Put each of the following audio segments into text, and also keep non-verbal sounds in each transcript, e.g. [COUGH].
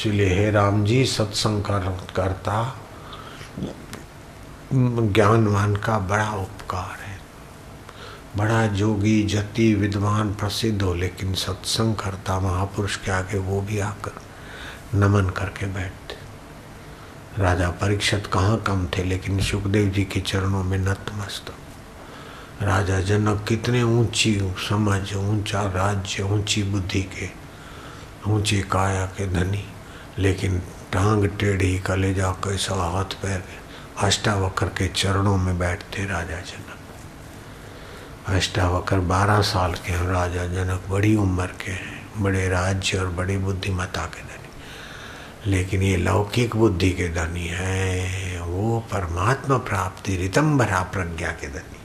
इसलिए हे राम जी, सत्संग करता, ज्ञानवान का बड़ा उपकार है। बड़ा जोगी, जति, विद्वान प्रसिद्ध हो, लेकिन सत्संग करता महापुरुष के आगे वो भी आकर नमन करके बैठते। राजा परीक्षित कहाँ कम थे, लेकिन सुखदेव जी के चरणों में नतमस्तक। राजा जनक कितने ऊँची समझ, ऊँचा राज्य, ऊँची बुद्धि के, ऊँची काया के धनी। लेकिन टांग टेढ़ी कलेजा कैसा हाथ पैर अष्टावक्र के चरणों में बैठते राजा जनक। अष्टावक्र बारह साल के हैं, राजा जनक बड़ी उम्र के हैं, बड़े राज्य और बड़ी बुद्धिमता के धनी। लेकिन ये लौकिक बुद्धि के धनी है, वो परमात्मा प्राप्ति, रितंबरा प्रज्ञा के धनी।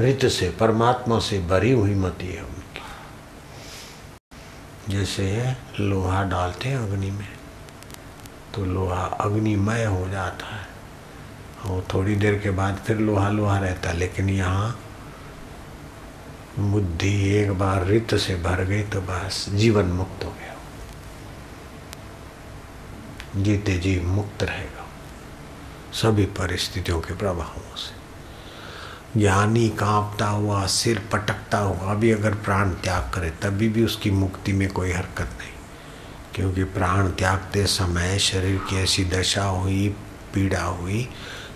रित से, परमात्मा से भरी हुई मती है उनकी। जैसे लोहा डालते हैं अग्नि में। तो लोहा अग्निमय हो जाता है। और थोड़ी देर के बाद फिर लोहा लोहा रहता है, लेकिन यहाँ बुद्धि एक बार रित से भर गई तो बस जीवन मुक्त हो गया। जीते जी मुक्त रहेगा। सभी परिस्थितियों के प्रभावों से। ज्ञानी कांपता हुआ, सिर पटकता हुआ भी अगर प्राण त्याग करे, तभी भी उसकी मुक्ति में कोई हरकत नहीं। क्योंकि प्राण त्यागते समय शरीर की ऐसी दशा हुई, पीड़ा हुई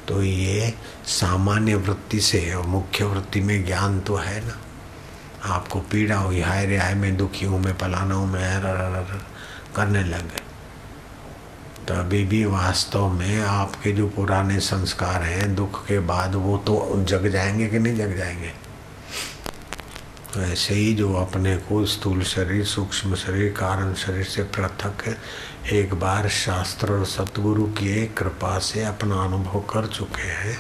तो ये सामान्य वृत्ति से और मुख्य वृत्ति में ज्ञान तो है ना। आपको पीड़ा हुई, हाय रे, हाय, मैं दुखी हूँ, मैं पलाना हूँ, मैं करने लग गए तो अभी भी वास्तव में आपके जो पुराने संस्कार हैं, दुख के बाद वो तो जग जाएँगे कि नहीं जग जाएँगे? ऐसे ही जो अपने को स्थूल शरीर, सूक्ष्म शरीर, कारण शरीर से पृथक एक बार शास्त्र और सतगुरु की कृपा से अपना अनुभव कर चुके हैं,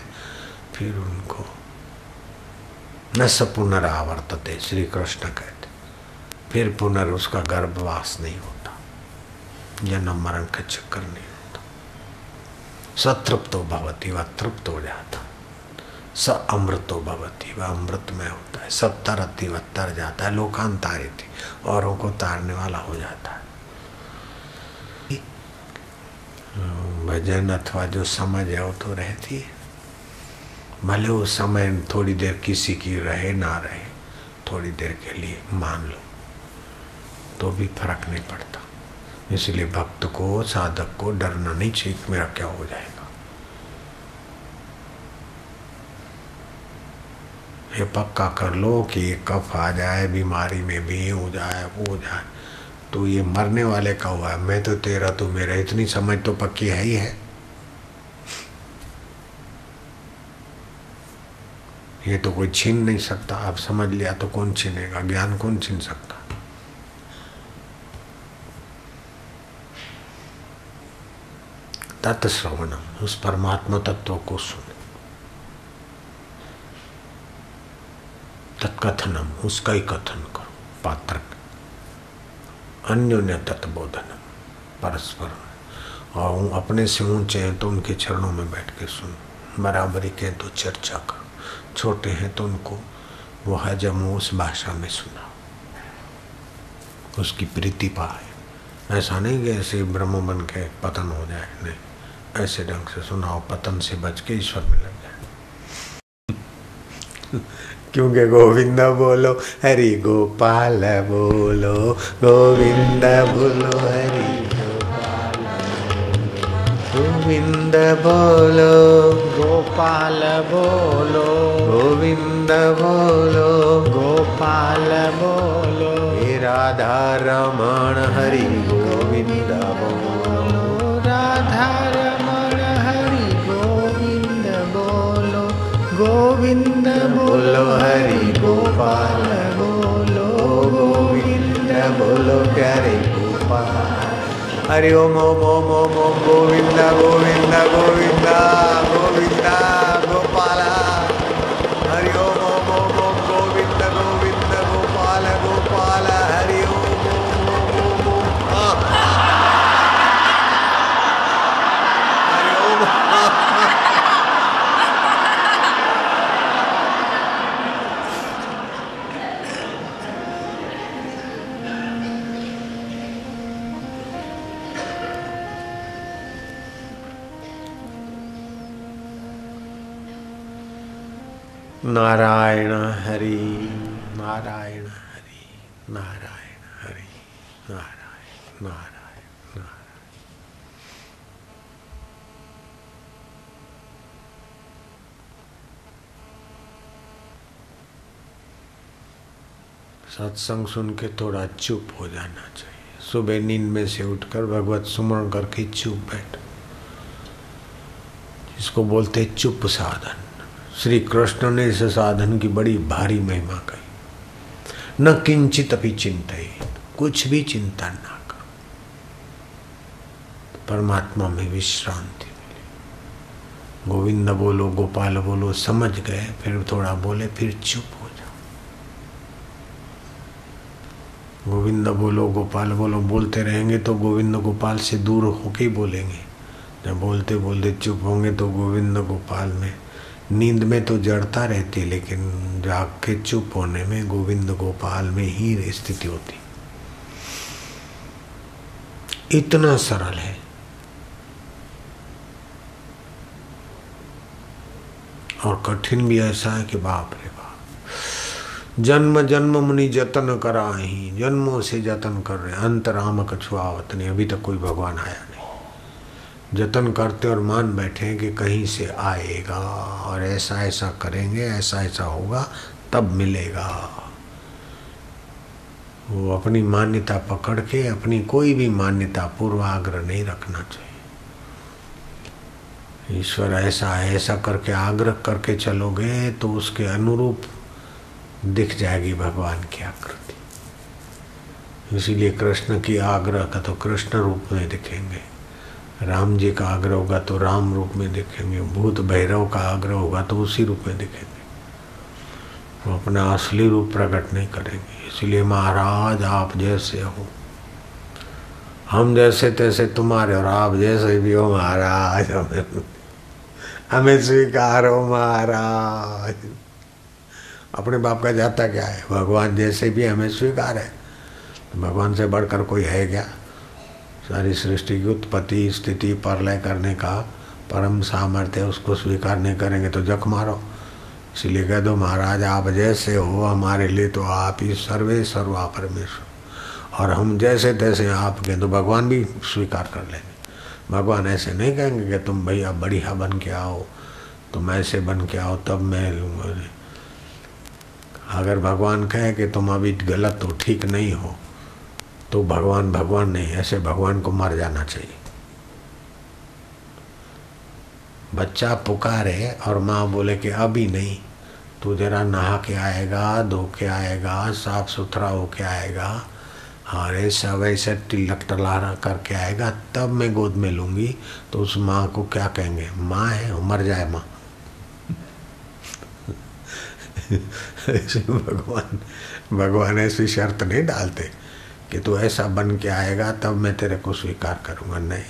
फिर उनको न स पुनरावर्तते श्री कृष्ण कहते। फिर पुनर् उसका गर्भवास नहीं होता, जन्म मरण का चक्कर नहीं होता। सतृप्तो भवती व तृप्त हो जाता। स अमृतो भवती, वह अमृत में होता है। सब तरती व तर जाता है लोकांतारित औरों को तारने वाला हो जाता है। भजन अथवा जो समझ है, वो तो रहती है। भले वो समय थोड़ी देर किसी की रहे, ना रहे, थोड़ी देर के लिए मान लो तो भी फ़र्क नहीं पड़ता। इसलिए भक्त को, साधक को डरना नहीं चाहिए मेरा क्या हो जाएगा। ये पक्का कर लो कि ये कफ आ जाए, बीमारी में भी हो जाए, वो हो जाए। तो ये मरने वाले का हुआ है। मैं तो तेरा तो मेरा, इतनी समझ तो पक्की है ही है। ये तो कोई छीन नहीं सकता। आप समझ लिया तो कौन छीनेगा? ज्ञान कौन छीन सकता? तत्श्रवणम उस परमात्मा तत्व को सुन। तत्कथनम उसका ही कथन करो पात्र अन्योन्य तत्बोधनम, परस्पर। और अपने से ऊँचे हैं तो उनके चरणों में बैठ के सुन। बराबरी के तो चर्चा करो। छोटे हैं तो उनको वो हजम उस भाषा में सुना। उसकी प्रीति पाए ऐसा नहीं कि ऐसे ब्रह्म बन के पतन हो जाए, नहीं। ऐसे ढंग से सुनाओ, पतन से बच के ईश्वर में लग जाए। क्योंकि गोविंद बोलो, हरि गोपाल बोलो, गोविंद बोलो, हरि गोविंद बोलो गोपाल बोलो, गोविंद बोलो, गोपाल बोलो राधा रमण, हरि गोविंद बोलो प्यारे गोपाल हरि ओम ओम ओम ओम ओम गोविंद गोविंद गोविंद गोविंद नारायण हरि नारायण हरि नारायण हरि, नारायण नारायण नारायण। सत्संग सुन के थोड़ा चुप हो जाना चाहिए। सुबह नींद में से उठकर भगवत सुमरण करके चुप बैठ। इसको बोलते चुप साधन। श्री कृष्ण ने इस साधन की बड़ी भारी महिमा कही। न किंचित अपनी चिंता कुछ भी चिंता ना करो। परमात्मा में विश्रांति मिले। गोविंद बोलो, गोपाल बोलो, समझ गए, फिर थोड़ा बोले, फिर चुप हो जाओ। गोविंद बोलो, गोपाल बोलो, बोलते रहेंगे तो गोविंद गोपाल से दूर होके ही बोलेंगे। जब बोलते बोलते चुप होंगे तो गोविंद गोपाल में नींद में तो जड़ता रहती, लेकिन जाग के चुप होने में गोविंद गोपाल में ही स्थिति होती। इतना सरल है। और कठिन भी ऐसा है कि बाप रे बाप। जन्म जन्म मुनि जतन करा ही जन्मों से जतन कर रहे अंतराम कछुआवत नहीं अभी तक कोई भगवान आया जतन करते और मान बैठे कि कहीं से आएगा और ऐसा ऐसा करेंगे, ऐसा ऐसा होगा, तब मिलेगा। वो अपनी मान्यता पकड़ के अपनी कोई भी मान्यता पूर्वाग्रह नहीं रखना चाहिए। ईश्वर ऐसा है ऐसा करके आग्रह करके चलोगे तो उसके अनुरूप दिख जाएगी भगवान की आकृति। इसीलिए कृष्ण की आग्रह का तो कृष्ण रूप में दिखेंगे। राम जी का आग्रह होगा तो राम रूप में दिखेंगे, भूत भैरव का आग्रह होगा तो उसी रूप में दिखेंगे। वो अपना असली रूप प्रकट नहीं करेंगे, इसलिए महाराज आप जैसे हो। हम जैसे तैसे तुम्हारे और आप जैसे भी हो महाराज, हमें हमें स्वीकार हो महाराज। अपने बाप का जाता क्या है? भगवान जैसे भी हमें स्वीकार है। तो भगवान से बढ़कर कोई है क्या? सारी सृष्टि की उत्पत्ति, स्थिति परलय करने का परम सामर्थ्य उसको स्वीकार नहीं करेंगे तो जख मारो। इसलिए कह दो, महाराज, आप जैसे हो, हमारे लिए तो आप ही सर्वे सर्वा परमेश्वर और हम जैसे तैसे आप के तो भगवान भी स्वीकार कर लेंगे। भगवान ऐसे नहीं कहेंगे कि तुम भैया बढ़िया बन के आओ, तुम ऐसे बन के आओ, तब मैं लूँगा। अगर भगवान कहे कि तुम अभी गलत हो, ठीक नहीं हो तो भगवान भगवान नहीं, ऐसे भगवान को मर जाना चाहिए। बच्चा पुकारे और माँ बोले कि अभी नहीं, तू जरा नहा के आएगा, धो के आएगा, साफ़ सुथरा हो के आएगा और ऐसा वैसे तिलक टलारा करके आएगा, तब मैं गोद में लूँगी तो उस माँ को क्या कहेंगे? माँ है, मर जाए माँ। [LAUGHS] ऐसे भगवान भगवान ऐसी शर्त नहीं डालते। कि तू ऐसा बन के आएगा, तब मैं तेरे को स्वीकार करूँगा। नहीं।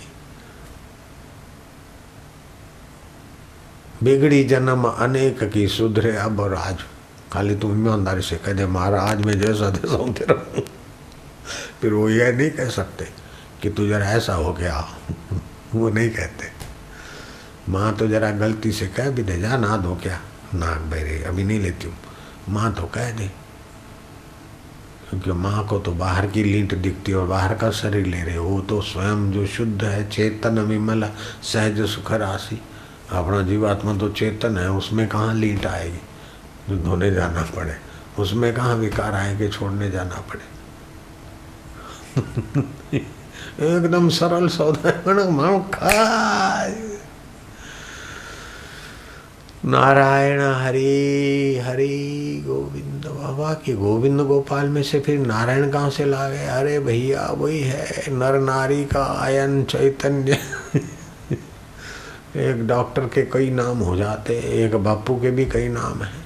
बिगड़ी जन्म अनेक की सुधरे अब और आज। खाली तू ईमानदारी से कह दे, महाराज, मैं जैसा जैसा हूँ, तेरा फिर वो यह नहीं कह सकते कि तू जरा ऐसा हो गया। वो नहीं कहते। माँ तो जरा गलती से कह भी दे, जा ना दो क्या? नाक बहरे अभी नहीं लेती हूँ। माँ तो कह दे क्योंकि माँ को तो बाहर की लींट दिखती है और बाहर का शरीर ले रहे वो तो स्वयं जो शुद्ध है, चेतन विमल, सहज सुख राशि। अपना जीवात्मा तो चेतन है, उसमें कहाँ लीट आएगी? जो धोने जाना पड़े। उसमें कहाँ विकार आएँगे, छोड़ने जाना पड़े। [LAUGHS] एकदम सरल सौदा खाए। नारायण, हरि हरि गोविंद। बाबा की गोविंद गोपाल में से फिर नारायण कहाँ से ला गए अरे भैया, वही है, नर नारी का आयन चैतन्य। [LAUGHS] एक डॉक्टर के कई नाम हो जाते, एक बापू के भी कई नाम हैं।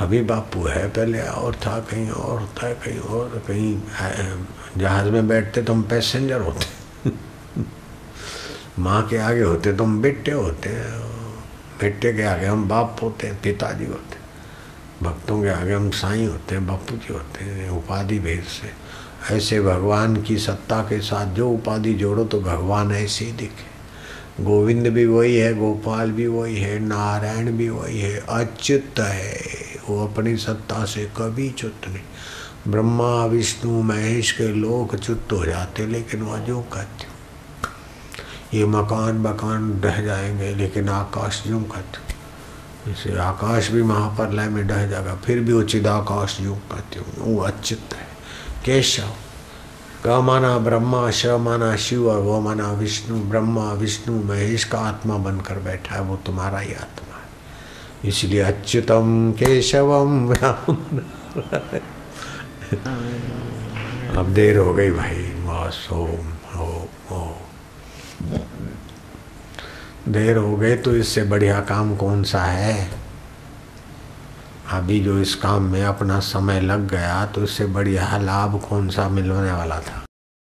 अभी बापू है पहले, और था कहीं और होता है कहीं और, कहीं जहाज़ में बैठते तो हम पैसेंजर होते। [LAUGHS] माँ के आगे होते तो हम बेटे होते हैं बेटे के आगे हम बाप होते हैं पिताजी होते। हैं भक्तों के आगे हम साईं होते हैं बापू जी होते हैं, उपाधि भेद से। ऐसे भगवान की सत्ता के साथ जो उपाधि जोड़ो तो भगवान ऐसे ही दिखे। गोविंद भी वही है, गोपाल भी वही है, नारायण भी वही है, अच्युत है। वो अपनी सत्ता से कभी चुत नहीं। ब्रह्मा, विष्णु, महेश के लोग चुत हो जाते, लेकिन वह जो कहते ये मकान बकान रह जाएँगे, लेकिन आकाश यूँ कहते इसे आकाश भी महाप्रलय में डह जाएगा फिर भी वो चिदाकाश यूँ कहते हो वो अच्युत है। केशव ग माना ब्रह्मा, श माना शिव, और वो माना विष्णु, ब्रह्मा, विष्णु, महेश का आत्मा बनकर बैठा है, वो तुम्हारा ही आत्मा है। इसलिए अच्युतम, केशवम अब देर हो गई भाई बस ओम। हो ओ देर हो गई तो इससे बढ़िया काम कौन सा है? अभी जो इस काम में अपना समय लग गया तो इससे बढ़िया लाभ कौन सा मिलने वाला था?